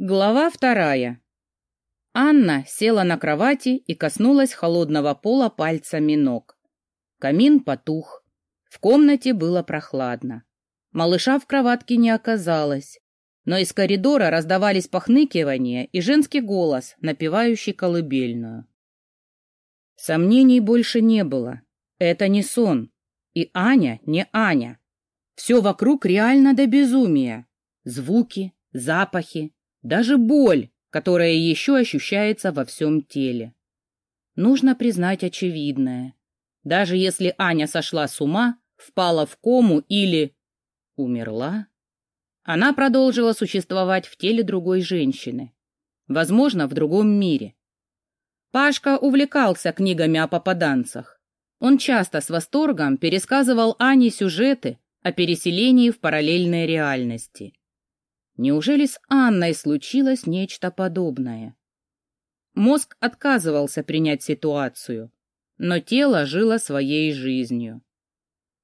Глава вторая. Анна села на кровати и коснулась холодного пола пальцами ног. Камин потух. В комнате было прохладно. Малыша в кроватке не оказалось, но из коридора раздавались похныкивания и женский голос, напевающий колыбельную. Сомнений больше не было. Это не сон. И Аня не Аня. Все вокруг реально до безумия. Звуки, запахи, даже боль, которая еще ощущается во всем теле. Нужно признать очевидное. Даже если Аня сошла с ума, впала в кому или умерла, она продолжила существовать в теле другой женщины, возможно, в другом мире. Пашка увлекался книгами о попаданцах. Он часто с восторгом пересказывал Ане сюжеты о переселении в параллельные реальности. Неужели с Анной случилось нечто подобное? Мозг отказывался принять ситуацию, но тело жило своей жизнью.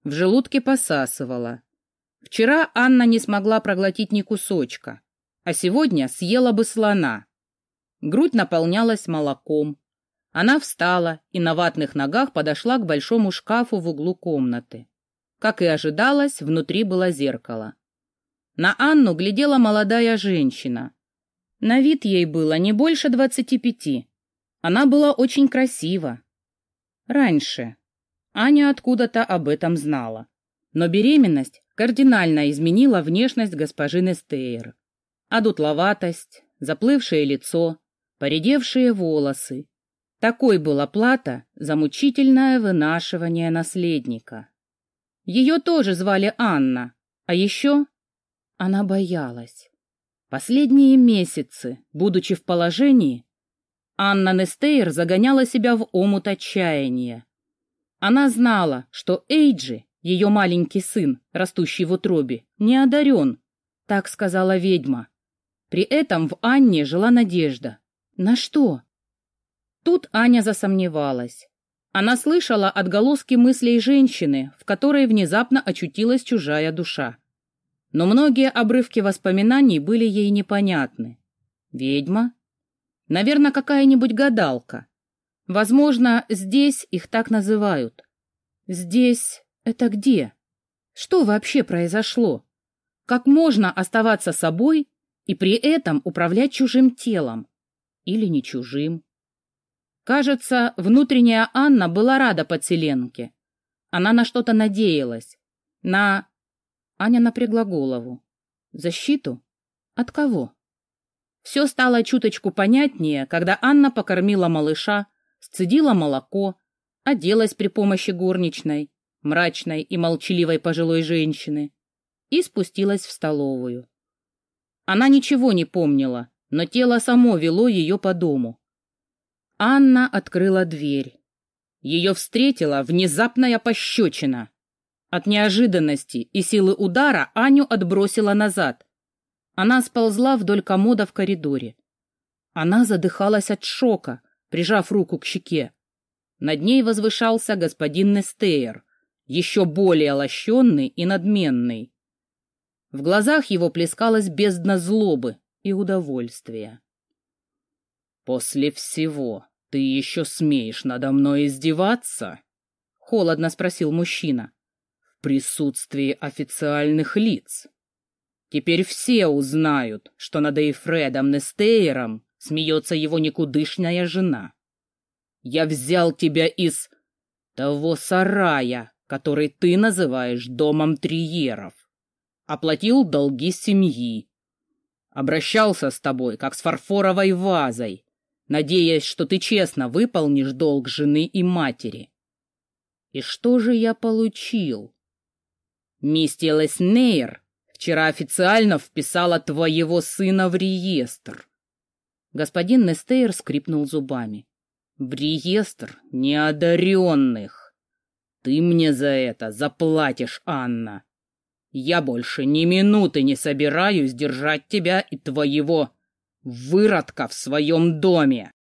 В желудке посасывало. Вчера Анна не смогла проглотить ни кусочка, а сегодня съела бы слона. Грудь наполнялась молоком. Она встала и на ватных ногах подошла к большому шкафу в углу комнаты. Как и ожидалось, внутри было зеркало. На Анну глядела молодая женщина. На вид ей было не больше двадцати пяти. Она была очень красива. Раньше. Аня откуда-то об этом знала. Но беременность кардинально изменила внешность госпожи Нестейр. А дутловатость, заплывшее лицо, поредевшие волосы. Такой была плата за мучительное вынашивание наследника. Ее тоже звали Анна, а еще она боялась. Последние месяцы, будучи в положении, Анна Нестейр загоняла себя в омут отчаяния. Она знала, что Эйджи, ее маленький сын, растущий в утробе, не одарен, так сказала ведьма. При этом в Анне жила надежда. На что? Тут Аня засомневалась. Она слышала отголоски мыслей женщины, в которой внезапно очутилась чужая душа но многие обрывки воспоминаний были ей непонятны. Ведьма? Наверное, какая-нибудь гадалка. Возможно, здесь их так называют. Здесь это где? Что вообще произошло? Как можно оставаться собой и при этом управлять чужим телом? Или не чужим? Кажется, внутренняя Анна была рада подселенке. Она на что-то надеялась. На Аня напрягла голову. Защиту? От кого? Все стало чуточку понятнее, когда Анна покормила малыша, сцедила молоко, оделась при помощи горничной, мрачной и молчаливой пожилой женщины, и спустилась в столовую. Она ничего не помнила, но тело само вело ее по дому. Анна открыла дверь. Ее встретила внезапная пощечина. От неожиданности и силы удара Аню отбросила назад. Она сползла вдоль комода в коридоре. Она задыхалась от шока, прижав руку к щеке. Над ней возвышался господин Нестейр, еще более лощенный и надменный. В глазах его плескалась бездна злобы и удовольствия. «После всего ты еще смеешь надо мной издеваться?» — холодно спросил мужчина присутствии официальных лиц. Теперь все узнают, что над Эйфредом Нестейером смеется его никудышная жена. Я взял тебя из того сарая, который ты называешь домом Триеров. Оплатил долги семьи. Обращался с тобой, как с фарфоровой вазой, надеясь, что ты честно выполнишь долг жены и матери. И что же я получил? Мисти Леснейр вчера официально вписала твоего сына в реестр. Господин Нестейр скрипнул зубами. В реестр неодаренных. Ты мне за это заплатишь, Анна. Я больше ни минуты не собираюсь держать тебя и твоего выродка в своем доме.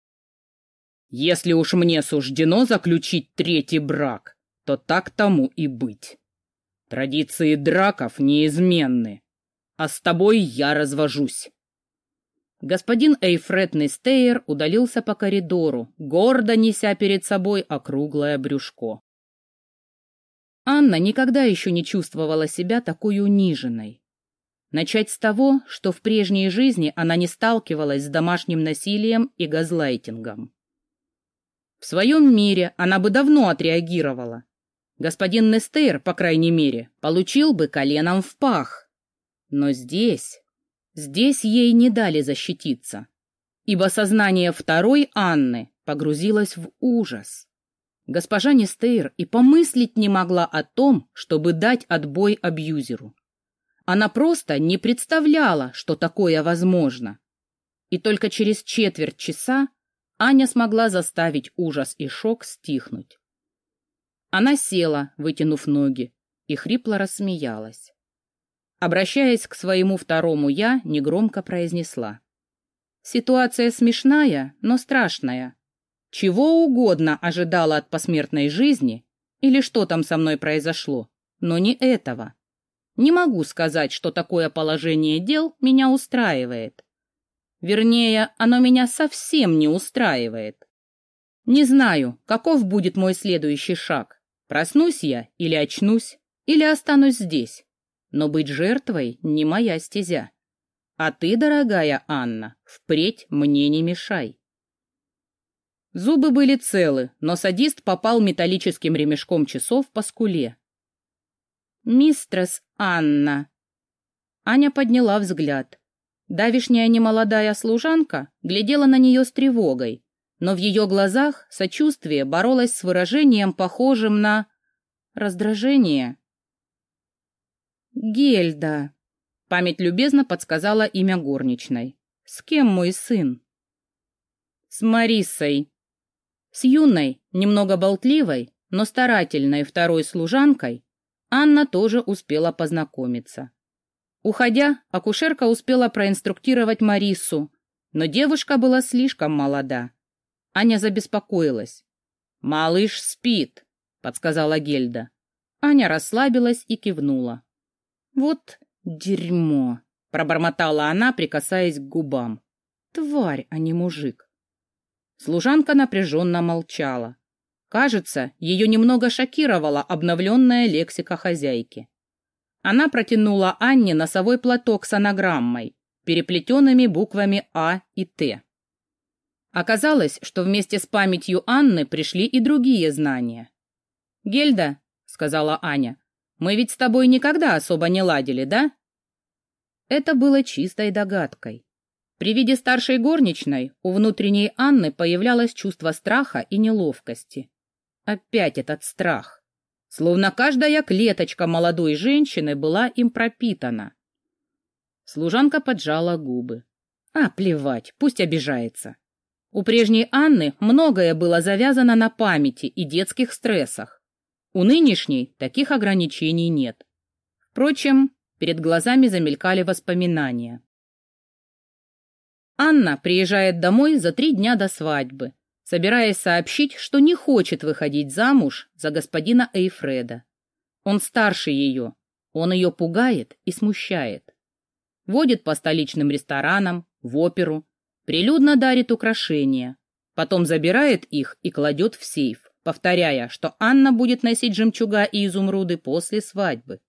Если уж мне суждено заключить третий брак, то так тому и быть. Традиции драков неизменны, а с тобой я развожусь. Господин Эйфред Нестейр удалился по коридору, гордо неся перед собой округлое брюшко. Анна никогда еще не чувствовала себя такой униженной. Начать с того, что в прежней жизни она не сталкивалась с домашним насилием и газлайтингом. В своем мире она бы давно отреагировала. Господин Нестейр, по крайней мере, получил бы коленом в пах. Но здесь... Здесь ей не дали защититься, ибо сознание второй Анны погрузилось в ужас. Госпожа Нестейр и помыслить не могла о том, чтобы дать отбой абьюзеру. Она просто не представляла, что такое возможно. И только через четверть часа Аня смогла заставить ужас и шок стихнуть. Она села, вытянув ноги, и хрипло рассмеялась. Обращаясь к своему второму «я», негромко произнесла. «Ситуация смешная, но страшная. Чего угодно ожидала от посмертной жизни, или что там со мной произошло, но не этого. Не могу сказать, что такое положение дел меня устраивает. Вернее, оно меня совсем не устраивает. Не знаю, каков будет мой следующий шаг. Проснусь я или очнусь, или останусь здесь но быть жертвой не моя стезя. А ты, дорогая Анна, впредь мне не мешай. Зубы были целы, но садист попал металлическим ремешком часов по скуле. «Мистрес Анна!» Аня подняла взгляд. Давишняя немолодая служанка глядела на нее с тревогой, но в ее глазах сочувствие боролось с выражением, похожим на раздражение. Гельда. Память любезно подсказала имя горничной. С кем мой сын? С Марисой. С юной, немного болтливой, но старательной второй служанкой Анна тоже успела познакомиться. Уходя, акушерка успела проинструктировать Марису, но девушка была слишком молода. Аня забеспокоилась. «Малыш спит», — подсказала Гельда. Аня расслабилась и кивнула. «Вот дерьмо!» — пробормотала она, прикасаясь к губам. «Тварь, а не мужик!» Служанка напряженно молчала. Кажется, ее немного шокировала обновленная лексика хозяйки. Она протянула Анне носовой платок с анаграммой, переплетенными буквами А и Т. Оказалось, что вместе с памятью Анны пришли и другие знания. «Гельда», — сказала Аня, мы ведь с тобой никогда особо не ладили, да?» Это было чистой догадкой. При виде старшей горничной у внутренней Анны появлялось чувство страха и неловкости. Опять этот страх. Словно каждая клеточка молодой женщины была им пропитана. Служанка поджала губы. А, плевать, пусть обижается. У прежней Анны многое было завязано на памяти и детских стрессах. У нынешней таких ограничений нет. Впрочем, перед глазами замелькали воспоминания. Анна приезжает домой за три дня до свадьбы, собираясь сообщить, что не хочет выходить замуж за господина Эйфреда. Он старше ее, он ее пугает и смущает. Водит по столичным ресторанам, в оперу, прилюдно дарит украшения, потом забирает их и кладет в сейф повторяя, что Анна будет носить жемчуга и изумруды после свадьбы.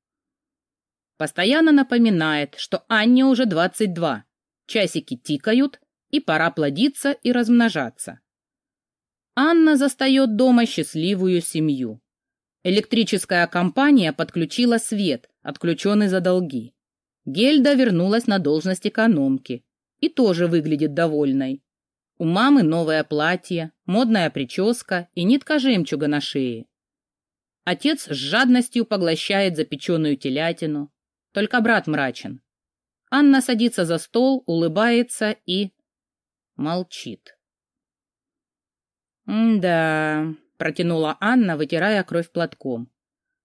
Постоянно напоминает, что Анне уже 22, часики тикают, и пора плодиться и размножаться. Анна застает дома счастливую семью. Электрическая компания подключила свет, отключенный за долги. Гельда вернулась на должность экономки и тоже выглядит довольной. У мамы новое платье, модная прическа и нитка жемчуга на шее. Отец с жадностью поглощает запеченную телятину. Только брат мрачен. Анна садится за стол, улыбается и... молчит. «Да», — протянула Анна, вытирая кровь платком.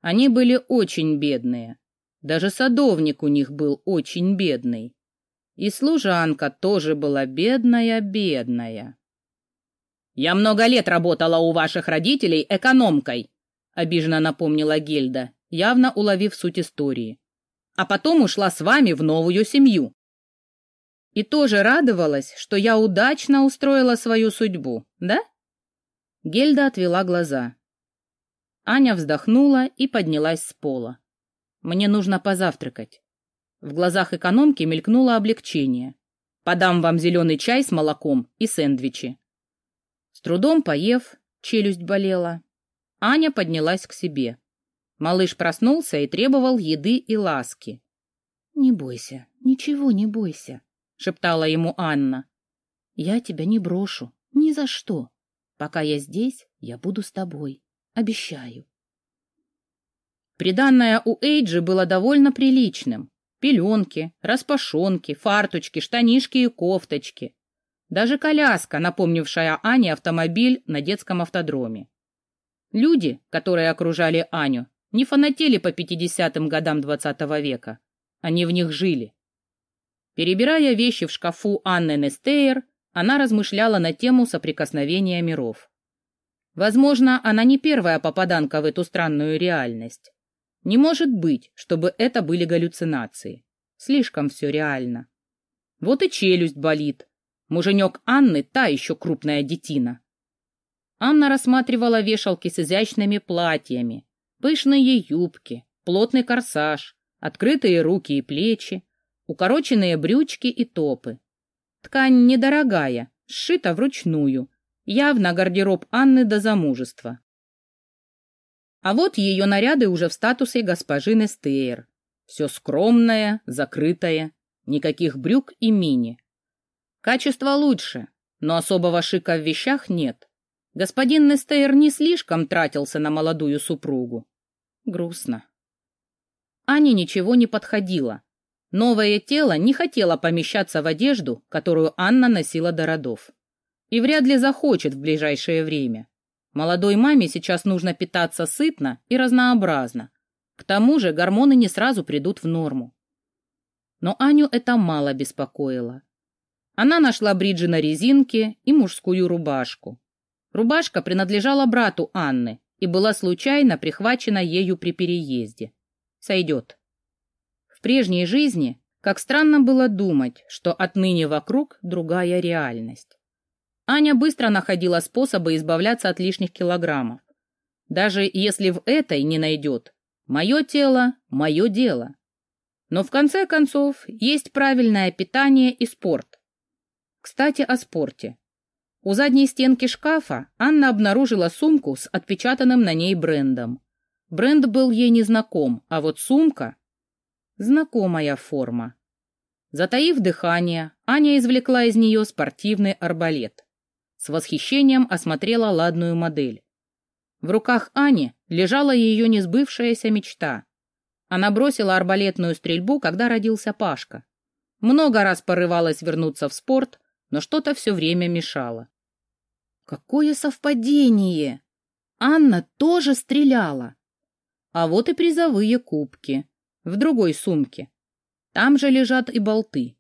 «Они были очень бедные. Даже садовник у них был очень бедный. И служанка тоже была бедная-бедная. «Я много лет работала у ваших родителей экономкой», — обиженно напомнила Гельда, явно уловив суть истории. «А потом ушла с вами в новую семью». И тоже радовалась, что я удачно устроила свою судьбу, да? Гельда отвела глаза. Аня вздохнула и поднялась с пола. Мне нужно позавтракать. В глазах экономки мелькнуло облегчение. Подам вам зеленый чай с молоком и сэндвичи. С трудом поев, челюсть болела. Аня поднялась к себе. Малыш проснулся и требовал еды и ласки. «Не бойся, ничего не бойся», — шептала ему Анна. «Я тебя не брошу, ни за что. Пока я здесь, я буду с тобой. Обещаю». Приданное у Эйджи было довольно приличным. Пеленки, распашонки, фарточки, штанишки и кофточки. Даже коляска, напомнившая Ане автомобиль на детском автодроме. Люди, которые окружали Аню, не фанатели по 50-м годам XX -го века. Они в них жили. Перебирая вещи в шкафу Анны Нестейр, она размышляла на тему соприкосновения миров. Возможно, она не первая попаданка в эту странную реальность. Не может быть, чтобы это были галлюцинации. Слишком все реально. Вот и челюсть болит. Муженек Анны та еще крупная детина. Анна рассматривала вешалки с изящными платьями, пышные юбки, плотный корсаж, открытые руки и плечи, укороченные брючки и топы. Ткань недорогая, сшита вручную, явно гардероб Анны до замужества. А вот ее наряды уже в статусе госпожи Нестейр. Все скромное, закрытое, никаких брюк и мини. Качество лучше, но особого шика в вещах нет. Господин Нестейр не слишком тратился на молодую супругу. Грустно. Ане ничего не подходило. Новое тело не хотело помещаться в одежду, которую Анна носила до родов. И вряд ли захочет в ближайшее время. Молодой маме сейчас нужно питаться сытно и разнообразно. К тому же гормоны не сразу придут в норму. Но Аню это мало беспокоило. Она нашла бриджи на резинке и мужскую рубашку. Рубашка принадлежала брату Анны и была случайно прихвачена ею при переезде. Сойдет. В прежней жизни, как странно было думать, что отныне вокруг другая реальность. Аня быстро находила способы избавляться от лишних килограммов. Даже если в этой не найдет, мое тело – мое дело. Но в конце концов есть правильное питание и спорт. Кстати, о спорте. У задней стенки шкафа Анна обнаружила сумку с отпечатанным на ней брендом. Бренд был ей незнаком, а вот сумка – знакомая форма. Затаив дыхание, Аня извлекла из нее спортивный арбалет. С восхищением осмотрела ладную модель. В руках Ани лежала ее несбывшаяся мечта. Она бросила арбалетную стрельбу, когда родился Пашка. Много раз порывалась вернуться в спорт, но что-то все время мешало. Какое совпадение! Анна тоже стреляла. А вот и призовые кубки. В другой сумке. Там же лежат и болты.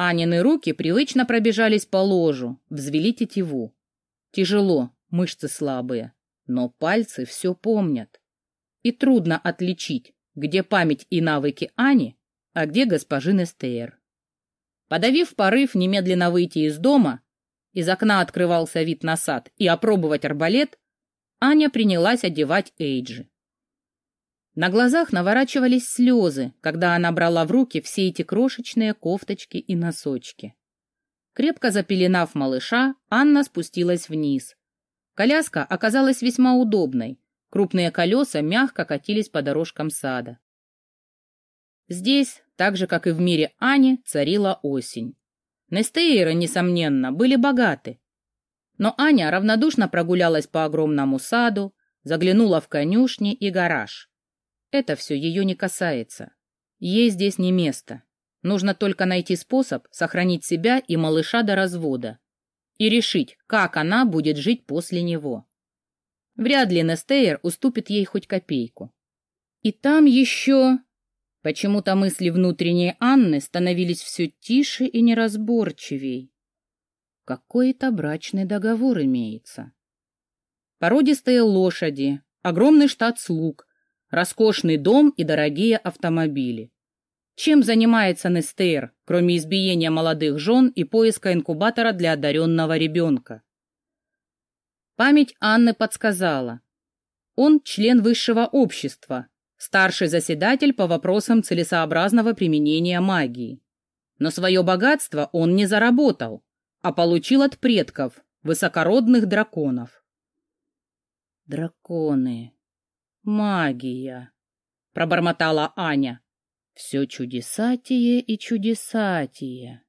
Анины руки привычно пробежались по ложу, взвели тетиву. Тяжело, мышцы слабые, но пальцы все помнят. И трудно отличить, где память и навыки Ани, а где госпожи Нестейр. Подавив порыв немедленно выйти из дома, из окна открывался вид на сад, и опробовать арбалет, Аня принялась одевать Эйджи. На глазах наворачивались слезы, когда она брала в руки все эти крошечные кофточки и носочки. Крепко запеленав малыша, Анна спустилась вниз. Коляска оказалась весьма удобной. Крупные колеса мягко катились по дорожкам сада. Здесь, так же, как и в мире Ани, царила осень. Нестейры, несомненно, были богаты. Но Аня равнодушно прогулялась по огромному саду, заглянула в конюшни и гараж. Это все ее не касается. Ей здесь не место. Нужно только найти способ сохранить себя и малыша до развода. И решить, как она будет жить после него. Вряд ли Нестейр уступит ей хоть копейку. И там еще... Почему-то мысли внутренней Анны становились все тише и неразборчивей. Какой-то брачный договор имеется. Породистые лошади, огромный штат слуг, роскошный дом и дорогие автомобили. Чем занимается Нестейр, кроме избиения молодых жен и поиска инкубатора для одаренного ребенка? Память Анны подсказала. Он член высшего общества, старший заседатель по вопросам целесообразного применения магии. Но свое богатство он не заработал, а получил от предков, высокородных драконов. «Драконы, магия», — пробормотала Аня. «Все чудесатие и чудесатие».